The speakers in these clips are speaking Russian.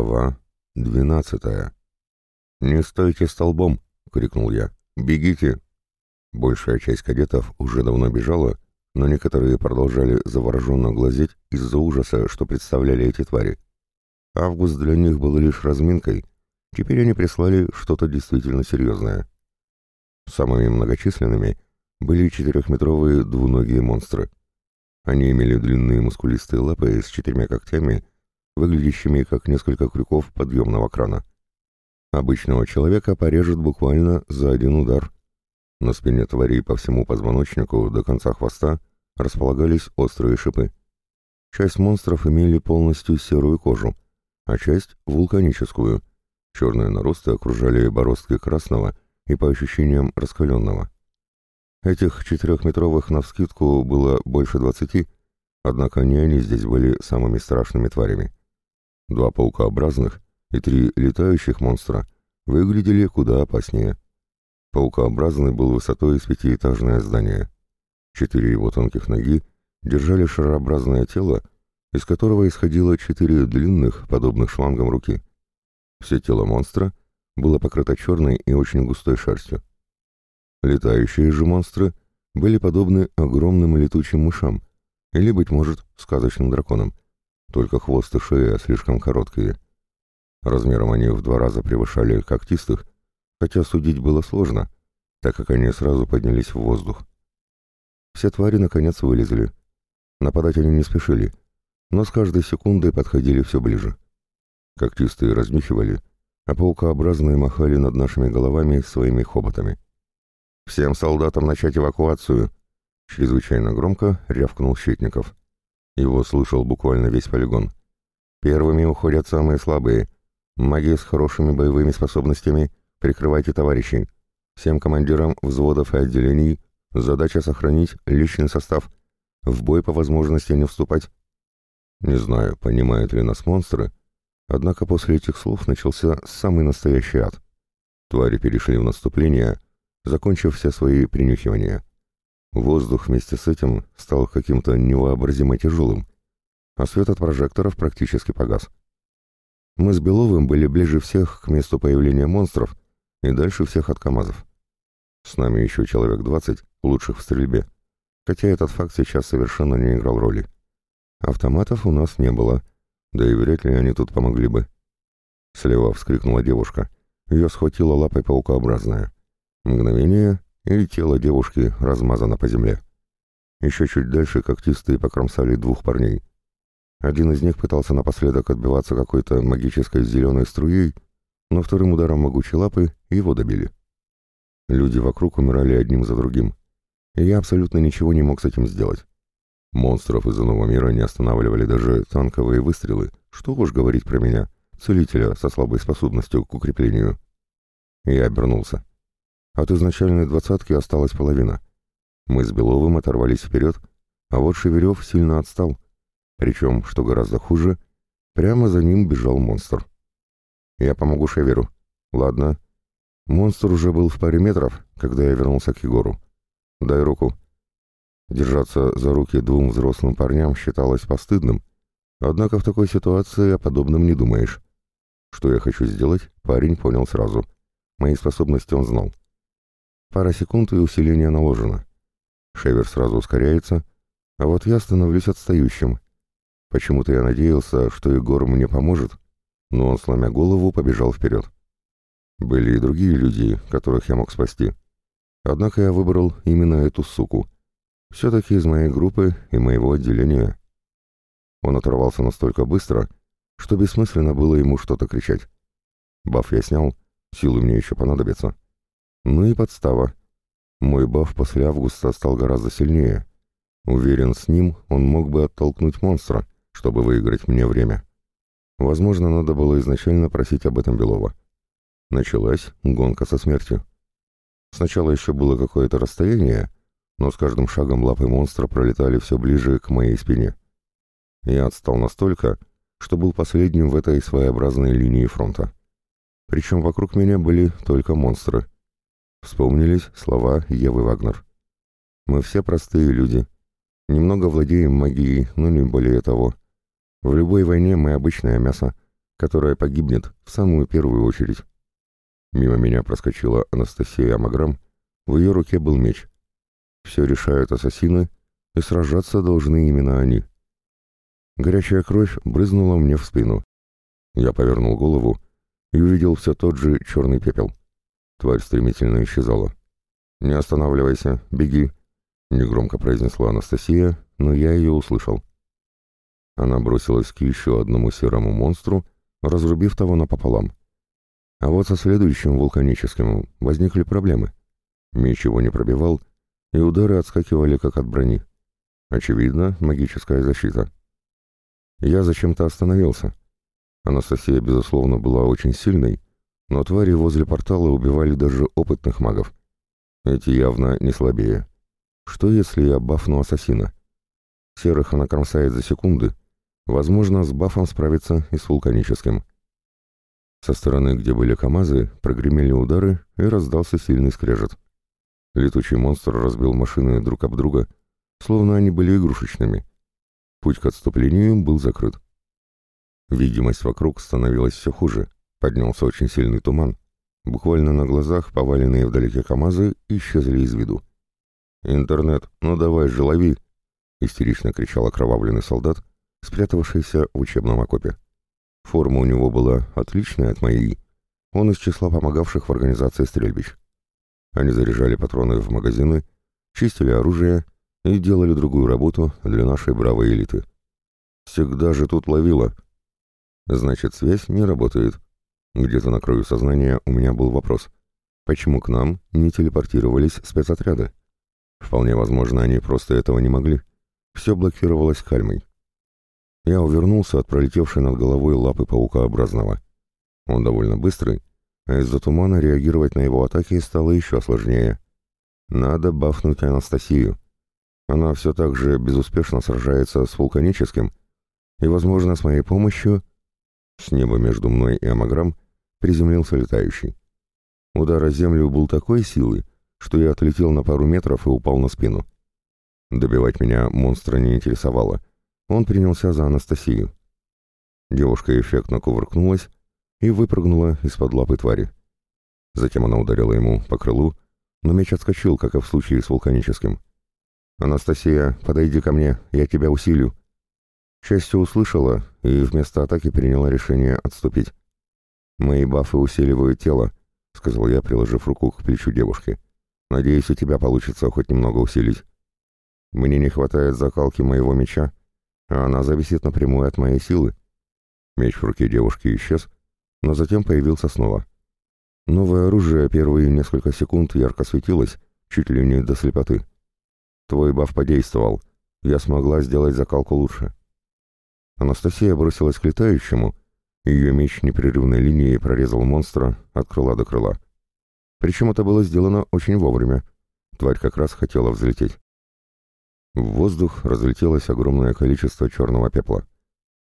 Глава двенадцатая. «Не стойте столбом!» — крикнул я. «Бегите!» Большая часть кадетов уже давно бежала, но некоторые продолжали завороженно глазеть из-за ужаса, что представляли эти твари. Август для них был лишь разминкой, теперь они прислали что-то действительно серьезное. Самыми многочисленными были четырехметровые двуногие монстры. Они имели длинные мускулистые лапы с четырьмя когтями выглядящими как несколько крюков подъемного крана. Обычного человека порежет буквально за один удар. На спине тварей по всему позвоночнику до конца хвоста располагались острые шипы. Часть монстров имели полностью серую кожу, а часть — вулканическую. Черные наросты окружали бороздки красного и, по ощущениям, раскаленного. Этих четырехметровых навскидку было больше двадцати, однако не они здесь были самыми страшными тварями. Два паукообразных и три летающих монстра выглядели куда опаснее. Паукообразный был высотой с пятиэтажное здание. Четыре его тонких ноги держали шарообразное тело, из которого исходило четыре длинных, подобных шлангам руки. Все тело монстра было покрыто черной и очень густой шерстью. Летающие же монстры были подобны огромным летучим мышам или, быть может, сказочным драконам только хвост и шея слишком короткие. Размером они в два раза превышали когтистых, хотя судить было сложно, так как они сразу поднялись в воздух. Все твари наконец вылезли. Нападать они не спешили, но с каждой секундой подходили все ближе. Когтистые размихивали, а паукообразные махали над нашими головами своими хоботами. «Всем солдатам начать эвакуацию!» Чрезвычайно громко рявкнул Щитников. Его слышал буквально весь полигон. Первыми уходят самые слабые. Маги с хорошими боевыми способностями, прикрывайте товарищей. Всем командирам взводов и отделений задача сохранить личный состав. В бой по возможности не вступать. Не знаю, понимают ли нас монстры, однако после этих слов начался самый настоящий ад. Твари перешли в наступление, закончив все свои принюхивания. Воздух вместе с этим стал каким-то невообразимо тяжелым, а свет от прожекторов практически погас. Мы с Беловым были ближе всех к месту появления монстров и дальше всех от КАМАЗов. С нами еще человек двадцать, лучших в стрельбе, хотя этот факт сейчас совершенно не играл роли. Автоматов у нас не было, да и вряд ли они тут помогли бы. Слева вскрикнула девушка. Ее схватила лапой паукообразная. Мгновение, и тело девушки размазано по земле. Еще чуть дальше когтистые покромсали двух парней. Один из них пытался напоследок отбиваться какой-то магической зеленой струей, но вторым ударом могучей лапы его добили. Люди вокруг умирали одним за другим, и я абсолютно ничего не мог с этим сделать. Монстров из иного мира не останавливали даже танковые выстрелы, что уж говорить про меня, целителя со слабой способностью к укреплению. Я обернулся. От изначальной двадцатки осталась половина. Мы с Беловым оторвались вперед, а вот Шеверев сильно отстал. Причем, что гораздо хуже, прямо за ним бежал монстр. «Я помогу Шеверу». «Ладно». Монстр уже был в паре метров, когда я вернулся к Егору. «Дай руку». Держаться за руки двум взрослым парням считалось постыдным, однако в такой ситуации о подобном не думаешь. Что я хочу сделать, парень понял сразу. Мои способности он знал. Пара секунд и усиление наложено. Шевер сразу ускоряется, а вот я становлюсь отстающим. Почему-то я надеялся, что Егор мне поможет, но он, сломя голову, побежал вперед. Были и другие люди, которых я мог спасти. Однако я выбрал именно эту суку. Все-таки из моей группы и моего отделения. Он оторвался настолько быстро, что бессмысленно было ему что-то кричать. Баф я снял, силы мне еще понадобятся. Ну и подстава. Мой баф после августа стал гораздо сильнее. Уверен, с ним он мог бы оттолкнуть монстра, чтобы выиграть мне время. Возможно, надо было изначально просить об этом Белова. Началась гонка со смертью. Сначала еще было какое-то расстояние, но с каждым шагом лапы монстра пролетали все ближе к моей спине. Я отстал настолько, что был последним в этой своеобразной линии фронта. Причем вокруг меня были только монстры. Вспомнились слова Евы Вагнер. «Мы все простые люди. Немного владеем магией, но не более того. В любой войне мы обычное мясо, которая погибнет в самую первую очередь. Мимо меня проскочила Анастасия Амаграм, в ее руке был меч. Все решают ассасины, и сражаться должны именно они. Горячая кровь брызнула мне в спину. Я повернул голову и увидел все тот же черный пепел. Тварь стремительно исчезала. «Не останавливайся, беги», — негромко произнесла Анастасия, но я ее услышал. Она бросилась к еще одному серому монстру, разрубив того напополам. А вот со следующим вулканическим возникли проблемы. Меч его не пробивал, и удары отскакивали как от брони. Очевидно, магическая защита. Я зачем-то остановился. Анастасия, безусловно, была очень сильной, но твари возле портала убивали даже опытных магов. Эти явно не слабее. Что если я бафну ассасина? Серых она кромсает за секунды. Возможно, с бафом справиться и с вулканическим. Со стороны, где были КамАЗы, прогремели удары и раздался сильный скрежет. Летучий монстр разбил машины друг об друга, словно они были игрушечными. Путь к отступлению был закрыт. Видимость вокруг становилась все хуже. Поднялся очень сильный туман. Буквально на глазах поваленные вдалеке КамАЗы исчезли из виду. «Интернет, ну давай же лови!» — истерично кричал окровавленный солдат, спрятавшийся в учебном окопе. Форма у него была отличная от моей. Он из числа помогавших в организации стрельбищ. Они заряжали патроны в магазины, чистили оружие и делали другую работу для нашей бравой элиты. Всегда же тут ловило. Значит, связь не работает. Где-то на краю сознания у меня был вопрос. Почему к нам не телепортировались спецотряды? Вполне возможно, они просто этого не могли. Все блокировалось кальмой. Я увернулся от пролетевшей над головой лапы паукообразного. Он довольно быстрый, а из-за тумана реагировать на его атаки стало еще сложнее. Надо бафнуть Анастасию. Она все так же безуспешно сражается с вулканическим, и, возможно, с моей помощью... С неба между мной и Амаграм приземлился летающий. Удар о землю был такой силы, что я отлетел на пару метров и упал на спину. Добивать меня монстра не интересовало. Он принялся за Анастасию. Девушка эффектно кувыркнулась и выпрыгнула из-под лапы твари. Затем она ударила ему по крылу, но меч отскочил, как и в случае с вулканическим. «Анастасия, подойди ко мне, я тебя усилю». К счастью, услышала и вместо атаки приняла решение отступить. «Мои бафы усиливают тело», — сказал я, приложив руку к плечу девушки. «Надеюсь, у тебя получится хоть немного усилить. Мне не хватает закалки моего меча, а она зависит напрямую от моей силы». Меч в руке девушки исчез, но затем появился снова. Новое оружие первые несколько секунд ярко светилось, чуть ли не до слепоты. Твой баф подействовал. Я смогла сделать закалку лучше. Анастасия бросилась к летающему. Ее меч непрерывной линией прорезал монстра от крыла до крыла. Причем это было сделано очень вовремя. Тварь как раз хотела взлететь. В воздух разлетелось огромное количество черного пепла.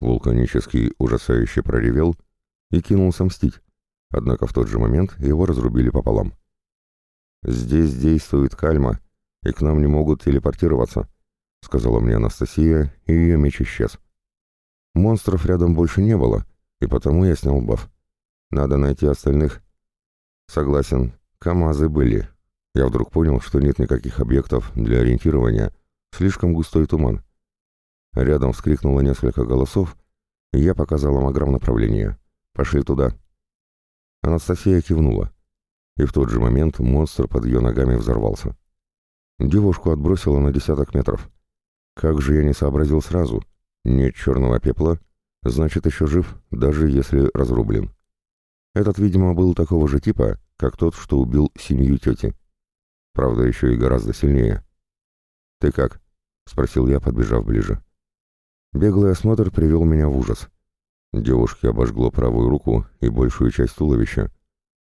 Вулканический ужасающе проревел и кинулся мстить. Однако в тот же момент его разрубили пополам. «Здесь действует кальма», и к нам не могут телепортироваться», — сказала мне Анастасия, и ее меч исчез. Монстров рядом больше не было, и потому я снял баф. Надо найти остальных. Согласен, КамАЗы были. Я вдруг понял, что нет никаких объектов для ориентирования, слишком густой туман. Рядом вскрикнуло несколько голосов, и я показал им огром направление. «Пошли туда». Анастасия кивнула, и в тот же момент монстр под ее ногами взорвался. Девушку отбросило на десяток метров. Как же я не сообразил сразу? Нет черного пепла, значит еще жив, даже если разрублен. Этот, видимо, был такого же типа, как тот, что убил семью тети. Правда, еще и гораздо сильнее. «Ты как?» — спросил я, подбежав ближе. Беглый осмотр привел меня в ужас. Девушке обожгло правую руку и большую часть туловища,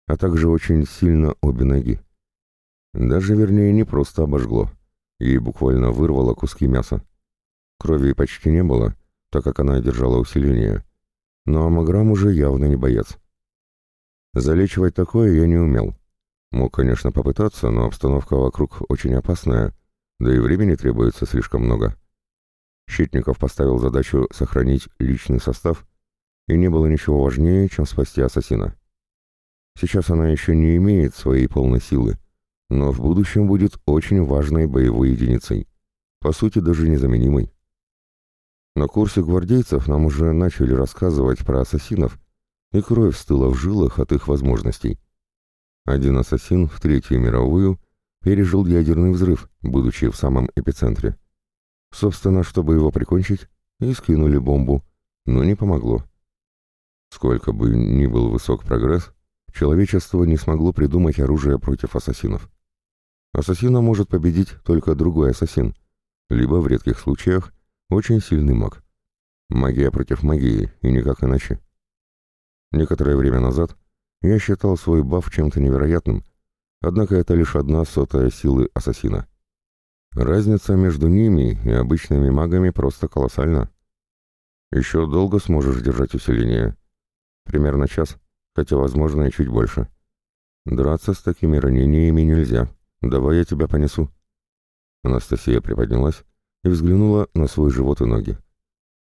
а также очень сильно обе ноги. Даже, вернее, не просто обожгло. Ей буквально вырвало куски мяса. Крови почти не было, так как она держала усиление. Но Амаграм уже явно не боец. Залечивать такое я не умел. Мог, конечно, попытаться, но обстановка вокруг очень опасная, да и времени требуется слишком много. Щитников поставил задачу сохранить личный состав и не было ничего важнее, чем спасти ассасина. Сейчас она еще не имеет своей полной силы, но в будущем будет очень важной боевой единицей, по сути даже незаменимой. На курсе гвардейцев нам уже начали рассказывать про ассасинов, и кровь стыла в жилах от их возможностей. Один ассасин в Третью мировую пережил ядерный взрыв, будучи в самом эпицентре. Собственно, чтобы его прикончить, и скинули бомбу, но не помогло. Сколько бы ни был высок прогресс, человечество не смогло придумать оружие против ассасинов. Ассасина может победить только другой ассасин, либо в редких случаях очень сильный маг. Магия против магии, и никак иначе. Некоторое время назад я считал свой баф чем-то невероятным, однако это лишь одна сотая силы ассасина. Разница между ними и обычными магами просто колоссальна. Еще долго сможешь держать усиление. Примерно час, хотя, возможно, и чуть больше. Драться с такими ранениями нельзя. Давай я тебя понесу. Анастасия приподнялась и взглянула на свой живот и ноги.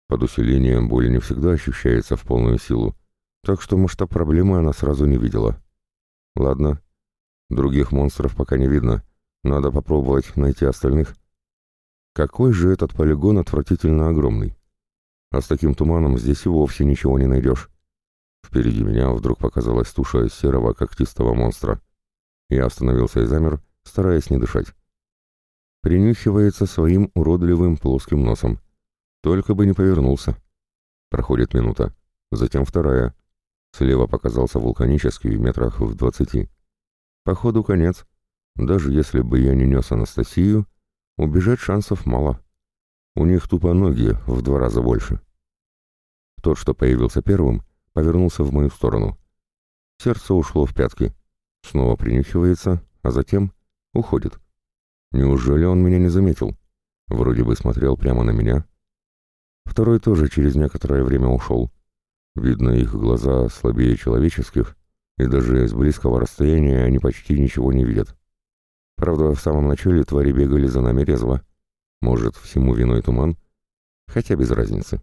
Под усилением боль не всегда ощущается в полную силу, так что масштаб проблемы она сразу не видела. Ладно, других монстров пока не видно, надо попробовать найти остальных. Какой же этот полигон отвратительно огромный. А с таким туманом здесь и вовсе ничего не найдешь. Впереди меня вдруг показалась туша серого когтистого монстра. Я остановился и замер, стараясь не дышать. Принюхивается своим уродливым плоским носом. Только бы не повернулся. Проходит минута, затем вторая. Слева показался вулканический метрах в двадцати. Походу конец. Даже если бы я не нес Анастасию, убежать шансов мало. У них тупо ноги в два раза больше. Тот, что появился первым, повернулся в мою сторону. Сердце ушло в пятки. Снова принюхивается, а затем уходит. Неужели он меня не заметил? Вроде бы смотрел прямо на меня. Второй тоже через некоторое время ушел. Видно, их глаза слабее человеческих, и даже с близкого расстояния они почти ничего не видят. Правда, в самом начале твари бегали за нами резво. Может, всему виной туман? Хотя без разницы.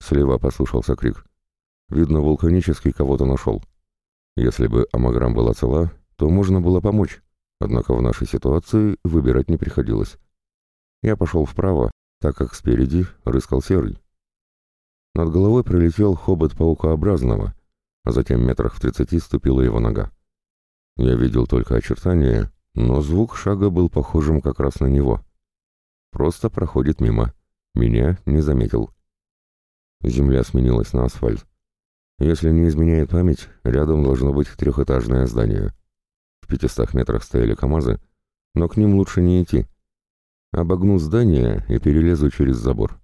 Слева послышался крик. Видно, вулканический кого-то нашел. Если бы амаграм была цела, то можно было помочь. Однако в нашей ситуации выбирать не приходилось. Я пошел вправо, так как спереди рыскал серый. Над головой пролетел хобот паукообразного, а затем метрах в тридцати ступила его нога. Я видел только очертания, но звук шага был похожим как раз на него. Просто проходит мимо. Меня не заметил. Земля сменилась на асфальт. Если не изменяет память, рядом должно быть трехэтажное здание. В пятистах метрах стояли КАМАЗы, но к ним лучше не идти. Обогну здание и перелезу через забор.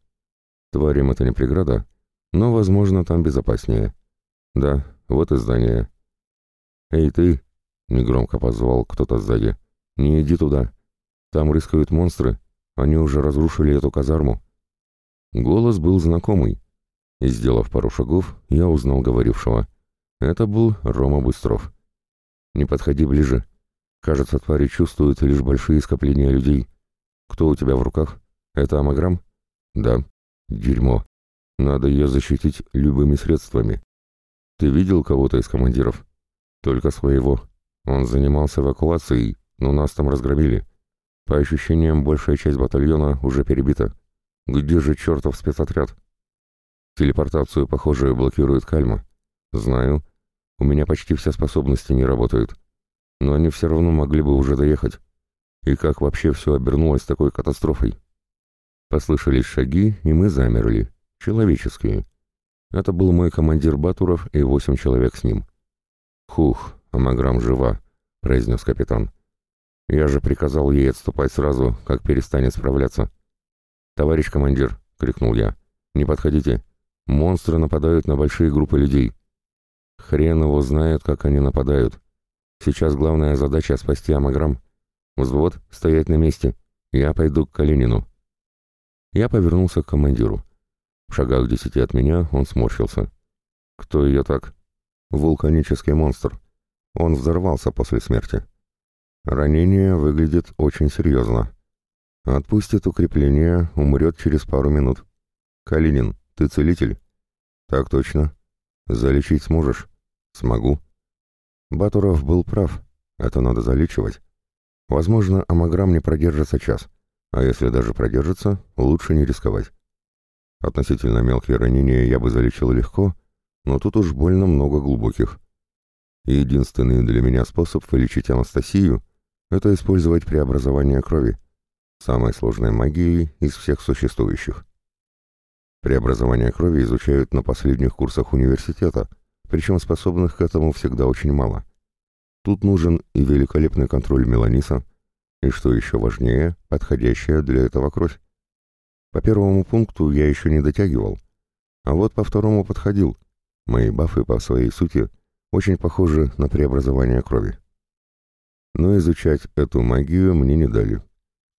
Тварям это не преграда, но, возможно, там безопаснее. Да, вот и здание. «Эй, ты!» — негромко позвал кто-то сзади. «Не иди туда. Там рыскают монстры. Они уже разрушили эту казарму». Голос был знакомый, и, сделав пару шагов, я узнал говорившего. Это был Рома Быстров. «Не подходи ближе. Кажется, твари чувствуют лишь большие скопления людей. Кто у тебя в руках? Это амаграм?» «Да». «Дерьмо. Надо ее защитить любыми средствами. Ты видел кого-то из командиров?» «Только своего. Он занимался эвакуацией, но нас там разгромили. По ощущениям, большая часть батальона уже перебита. Где же чертов спецотряд?» Телепортацию, похоже, блокирует кальма. Знаю. У меня почти все способности не работают. Но они все равно могли бы уже доехать. И как вообще все обернулось такой катастрофой? Послышались шаги, и мы замерли. Человеческие. Это был мой командир Батуров и восемь человек с ним. «Хух, Амаграм жива», — произнес капитан. «Я же приказал ей отступать сразу, как перестанет справляться». «Товарищ командир», — крикнул я, — «не подходите. Монстры нападают на большие группы людей. Хрен его знает, как они нападают. Сейчас главная задача — спасти Амаграм. Взвод — стоять на месте. Я пойду к Калинину. Я повернулся к командиру. В шагах десяти от меня он сморщился. Кто ее так? Вулканический монстр. Он взорвался после смерти. Ранение выглядит очень серьезно. Отпустит укрепление, умрет через пару минут. Калинин, ты целитель? «Так точно. Залечить сможешь?» «Смогу». Батуров был прав. Это надо залечивать. Возможно, амограмм не продержится час. А если даже продержится, лучше не рисковать. Относительно мелкие ранения я бы залечил легко, но тут уж больно много глубоких. Единственный для меня способ вылечить Анастасию — это использовать преобразование крови, самой сложной магией из всех существующих. Преобразование крови изучают на последних курсах университета, причем способных к этому всегда очень мало. Тут нужен и великолепный контроль меланиса, и, что еще важнее, подходящая для этого кровь. По первому пункту я еще не дотягивал, а вот по второму подходил. Мои бафы по своей сути очень похожи на преобразование крови. Но изучать эту магию мне не дали.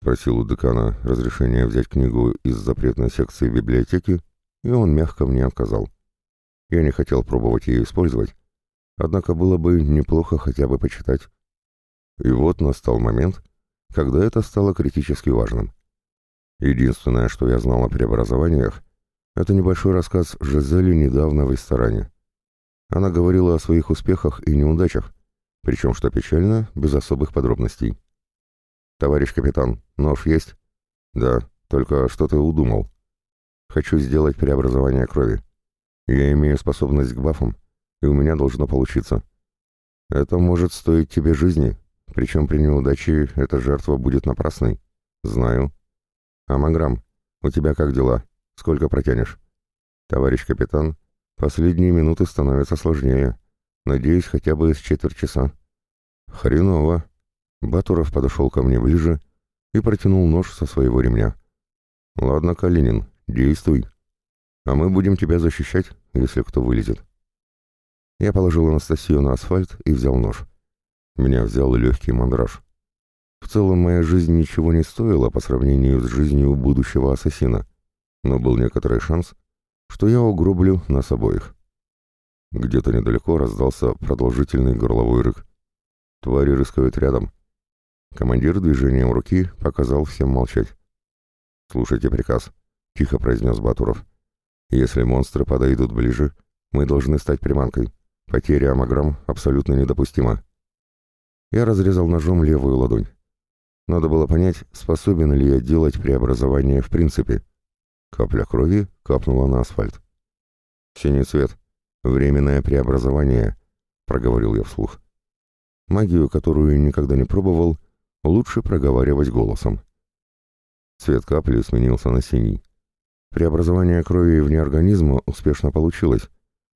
Просил у декана разрешения взять книгу из запретной секции библиотеки, и он мягко мне отказал. Я не хотел пробовать ее использовать, однако было бы неплохо хотя бы почитать. И вот настал момент, когда это стало критически важным. Единственное, что я знал о преобразованиях, это небольшой рассказ Жизели недавно в ресторане. Она говорила о своих успехах и неудачах, причем, что печально, без особых подробностей. «Товарищ капитан, нож есть?» «Да, только что ты удумал?» «Хочу сделать преобразование крови. Я имею способность к бафам, и у меня должно получиться. Это может стоить тебе жизни, причем при неудаче эта жертва будет напрасной. Знаю. Амаграм, у тебя как дела? Сколько протянешь? Товарищ капитан, последние минуты становятся сложнее. Надеюсь, хотя бы с четверть часа. Хреново. Батуров подошел ко мне ближе и протянул нож со своего ремня. Ладно, Калинин, действуй. А мы будем тебя защищать, если кто вылезет. Я положил Анастасию на асфальт и взял нож. Меня взял легкий мандраж. В целом моя жизнь ничего не стоила по сравнению с жизнью будущего ассасина, но был некоторый шанс, что я угроблю нас обоих. Где-то недалеко раздался продолжительный горловой рык. Твари рыскают рядом. Командир движением руки показал всем молчать. «Слушайте приказ», — тихо произнес Батуров. «Если монстры подойдут ближе, мы должны стать приманкой. Потеря амаграмм абсолютно недопустима». Я разрезал ножом левую ладонь. Надо было понять, способен ли я делать преобразование в принципе. Капля крови капнула на асфальт. «Синий цвет. Временное преобразование», — проговорил я вслух. Магию, которую никогда не пробовал, лучше проговаривать голосом. Цвет капли сменился на синий. Преобразование крови вне организма успешно получилось,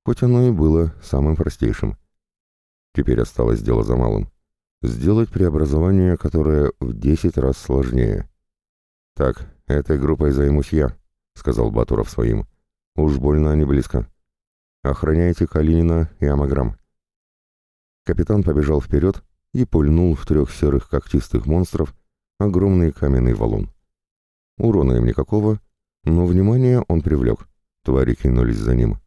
хоть оно и было самым простейшим. Теперь осталось дело за малым сделать преобразование, которое в десять раз сложнее. «Так, этой группой займусь я», — сказал Батуров своим. «Уж больно они близко. Охраняйте Калинина и Амаграм». Капитан побежал вперед и пульнул в трех серых когтистых монстров огромный каменный валун. Урона им никакого, но внимание он привлек. Твари кинулись за ним.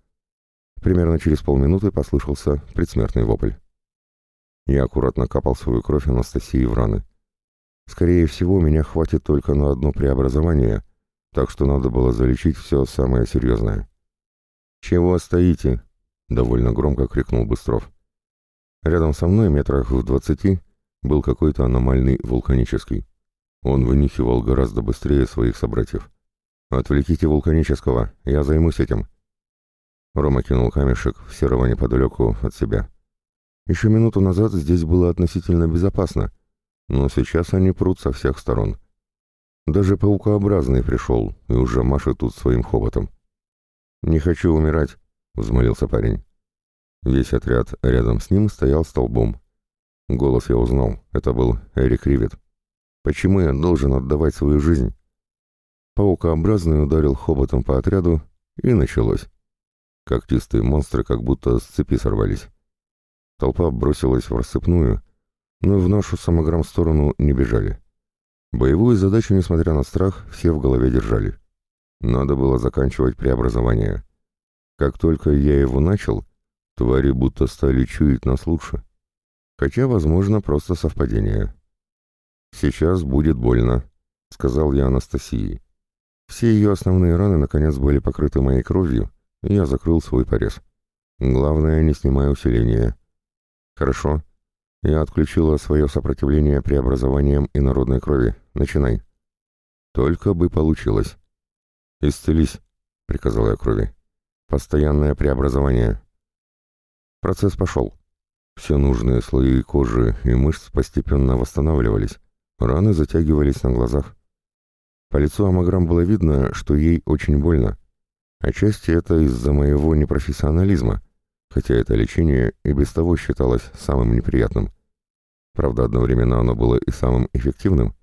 Примерно через полминуты послышался предсмертный вопль. Я аккуратно капал свою кровь Анастасии в раны. Скорее всего, меня хватит только на одно преобразование, так что надо было залечить все самое серьезное. «Чего стоите?» — довольно громко крикнул Быстров. Рядом со мной, метрах в двадцати, был какой-то аномальный вулканический. Он вынюхивал гораздо быстрее своих собратьев. «Отвлеките вулканического, я займусь этим». Рома кинул камешек в серого неподалеку от себя. Еще минуту назад здесь было относительно безопасно, но сейчас они прут со всех сторон. Даже паукообразный пришел и уже машет тут своим хоботом. «Не хочу умирать», — взмолился парень. Весь отряд рядом с ним стоял столбом. Голос я узнал, это был Эрик Ривет. «Почему я должен отдавать свою жизнь?» Паукообразный ударил хоботом по отряду, и началось. Когтистые монстры как будто с цепи сорвались. Толпа бросилась в рассыпную, но в нашу самограмм сторону не бежали. Боевую задачу, несмотря на страх, все в голове держали. Надо было заканчивать преобразование. Как только я его начал, твари будто стали чуять нас лучше. Хотя, возможно, просто совпадение. «Сейчас будет больно», — сказал я Анастасии. Все ее основные раны, наконец, были покрыты моей кровью, я закрыл свой порез. Главное, не снимай усиления. Хорошо. Я отключила свое сопротивление преобразованием инородной крови. Начинай. Только бы получилось. Исцелись, приказал я крови. Постоянное преобразование. Процесс пошел. Все нужные слои кожи и мышц постепенно восстанавливались. Раны затягивались на глазах. По лицу Амаграм было видно, что ей очень больно. Отчасти это из-за моего непрофессионализма, хотя это лечение и без того считалось самым неприятным. Правда, одновременно оно было и самым эффективным.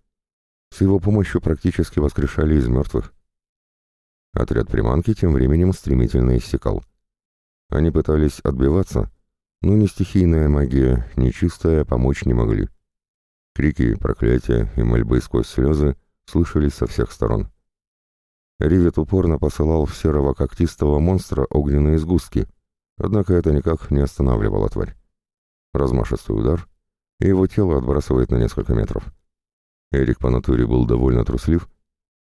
С его помощью практически воскрешали из мертвых. Отряд приманки тем временем стремительно иссякал. Они пытались отбиваться, но ни стихийная магия, ни чистая помочь не могли. Крики, проклятия и мольбы сквозь слезы слышались со всех сторон. Ривет упорно посылал в серого когтистого монстра огненные сгустки, однако это никак не останавливало тварь. Размашистый удар, и его тело отбрасывает на несколько метров. Эрик по натуре был довольно труслив,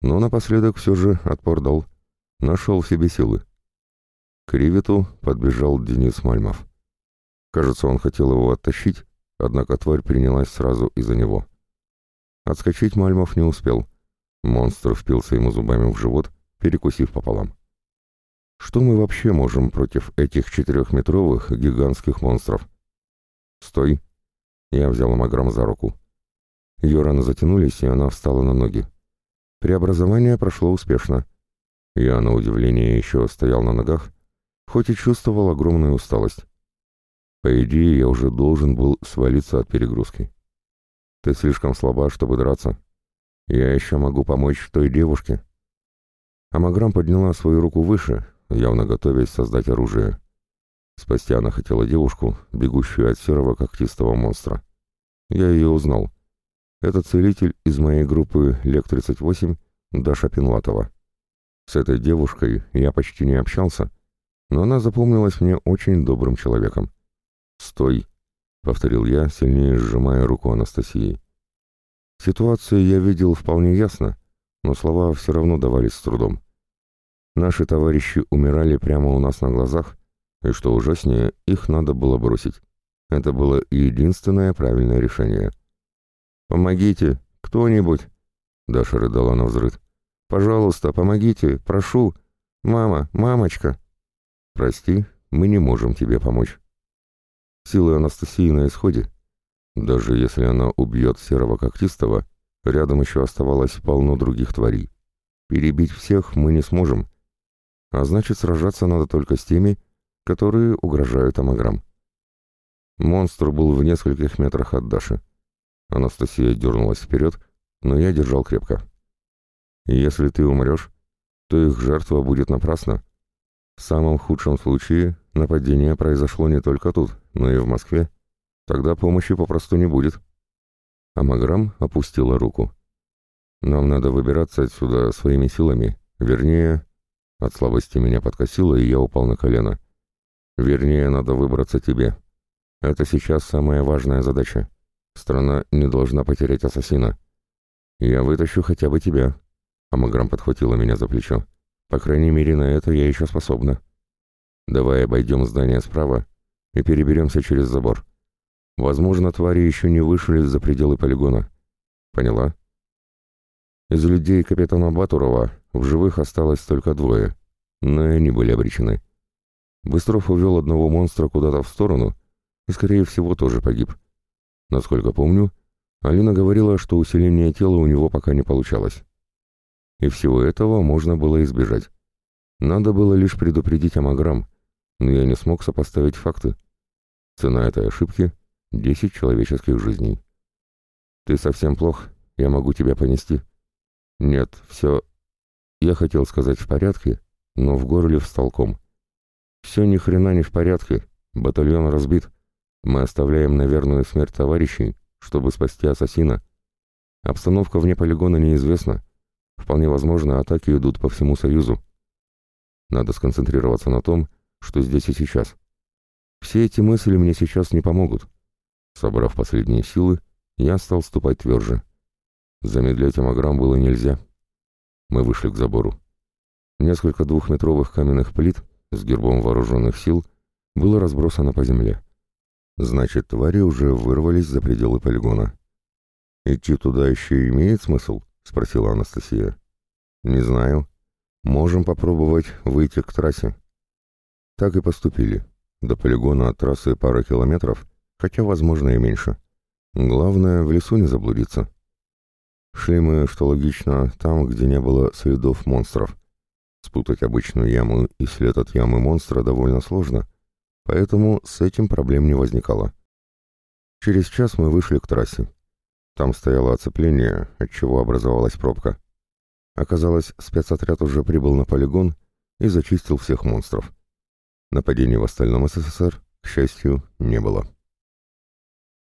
но напоследок все же отпор дал, нашел в себе силы. К Ривету подбежал Денис Мальмов. Кажется, он хотел его оттащить, однако тварь принялась сразу из-за него. Отскочить Мальмов не успел — Монстр впился ему зубами в живот, перекусив пополам. Что мы вообще можем против этих четырехметровых гигантских монстров? «Стой!» Я взял Амаграм за руку. Ее раны затянулись, и она встала на ноги. Преобразование прошло успешно. Я, на удивление, еще стоял на ногах, хоть и чувствовал огромную усталость. По идее, я уже должен был свалиться от перегрузки. «Ты слишком слаба, чтобы драться», я еще могу помочь той девушке. Амаграм подняла свою руку выше, явно готовясь создать оружие. Спасти она хотела девушку, бегущую от серого когтистого монстра. Я ее узнал. Это целитель из моей группы Лек-38 Даша Пинлатова. С этой девушкой я почти не общался, но она запомнилась мне очень добрым человеком. «Стой!» — повторил я, сильнее сжимая руку Анастасии. Ситуацию я видел вполне ясно, но слова все равно давались с трудом. Наши товарищи умирали прямо у нас на глазах, и что ужаснее, их надо было бросить. Это было единственное правильное решение. «Помогите! Кто-нибудь!» Даша рыдала на взрыв. «Пожалуйста, помогите! Прошу! Мама! Мамочка!» «Прости, мы не можем тебе помочь». Силы Анастасии на исходе, даже если она убьет серого когтистого, рядом еще оставалось полно других тварей. Перебить всех мы не сможем. А значит, сражаться надо только с теми, которые угрожают амаграм. Монстр был в нескольких метрах от Даши. Анастасия дернулась вперед, но я держал крепко. Если ты умрешь, то их жертва будет напрасна. В самом худшем случае нападение произошло не только тут, но и в Москве. Тогда помощи попросту не будет. Амаграм опустила руку. Нам надо выбираться отсюда своими силами. Вернее, от слабости меня подкосило, и я упал на колено. Вернее, надо выбраться тебе. Это сейчас самая важная задача. Страна не должна потерять ассасина. Я вытащу хотя бы тебя. Амаграм подхватила меня за плечо. По крайней мере, на это я еще способна. Давай обойдем здание справа и переберемся через забор. Возможно, твари еще не вышли за пределы полигона. Поняла? Из людей капитана Батурова в живых осталось только двое, но и они были обречены. Быстров увел одного монстра куда-то в сторону и, скорее всего, тоже погиб. Насколько помню, Алина говорила, что усиление тела у него пока не получалось. И всего этого можно было избежать. Надо было лишь предупредить Амаграм, но я не смог сопоставить факты. Цена этой ошибки Десять человеческих жизней. Ты совсем плох, я могу тебя понести. Нет, все... Я хотел сказать в порядке, но в горле встал ком. Все ни хрена не в порядке, батальон разбит. Мы оставляем на верную смерть товарищей, чтобы спасти ассасина. Обстановка вне полигона неизвестна. Вполне возможно, атаки идут по всему Союзу. Надо сконцентрироваться на том, что здесь и сейчас. Все эти мысли мне сейчас не помогут. Собрав последние силы, я стал ступать тверже. Замедлять амаграм было нельзя. Мы вышли к забору. Несколько двухметровых каменных плит, с гербом вооруженных сил было разбросано по земле. Значит, твари уже вырвались за пределы полигона. «Идти туда еще имеет смысл?» — спросила Анастасия. «Не знаю. Можем попробовать выйти к трассе». Так и поступили. До полигона от трассы пара километров, хотя, возможно, и меньше. Главное, в лесу не заблудиться. Шли мы, что логично, там, где не было следов монстров. Спутать обычную яму и след от ямы монстра довольно сложно, поэтому с этим проблем не возникало. Через час мы вышли к трассе. Там стояло оцепление, от чего образовалась пробка. Оказалось, спецотряд уже прибыл на полигон и зачистил всех монстров. Нападений в остальном СССР, к счастью, не было.